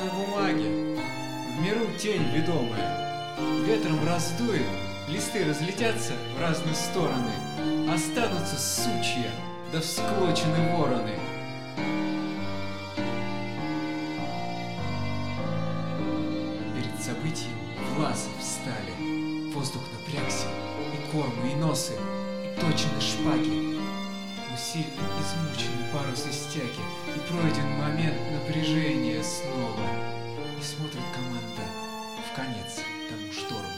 на бумаге, в миру тень ведомая. Ветром раздует, листы разлетятся в разные стороны, Останутся сучья, да всклочены вороны. Перед событием влазы встали, воздух напрягся, и кормы, и носы, и точены шпаги. Но сильно измучены парусы стяги, и пройден момент напряжения снова. Конец тому шторму.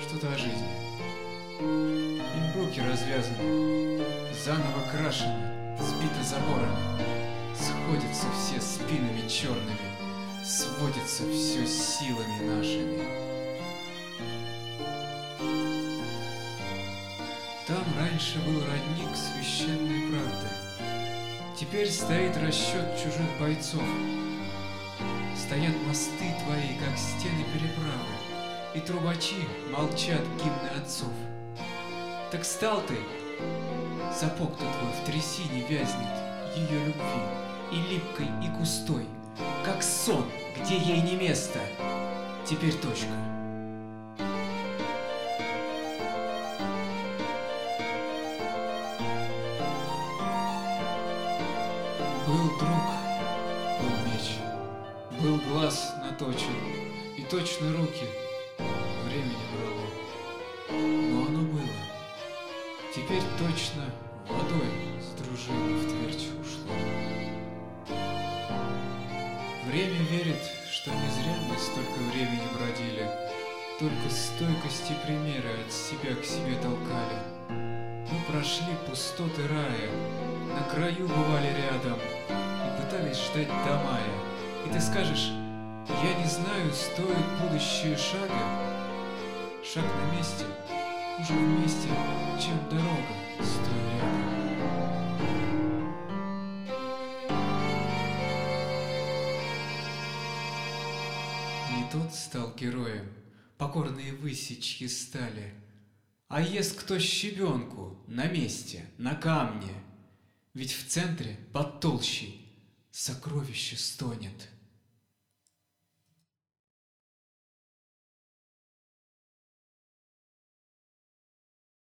Что-то о жизни. Им руки развязаны, заново крашены, сбиты заборами. Сходятся все спинами черными, сводится все силами нашими. Раньше был родник священной правды. Теперь стоит расчет чужих бойцов. Стоят мосты твои, как стены переправы, И трубачи молчат гимны отцов. Так стал ты, сапог-то твой в трясине вязнет Ее любви, и липкой, и густой, Как сон, где ей не место. Теперь точка. Был друг, был меч, был глаз наточен, и точно руки времени брало. Но оно было. Теперь точно водой с дружины в твердь ушло. Время верит, что не зря мы столько времени бродили, Только стойкости примеры от себя к себе толкали. Мы прошли пустоты рая, на краю бывали рядом Пытались ждать до мая. И ты скажешь, я не знаю, стоит будущее шага. Шаг на месте, уже вместе, чем дорога, стоя рядом. Не тот стал героем, покорные выси чьи стали, А ест кто щебенку на месте, на камне, Ведь в центре, под толщей, сокровище стонет.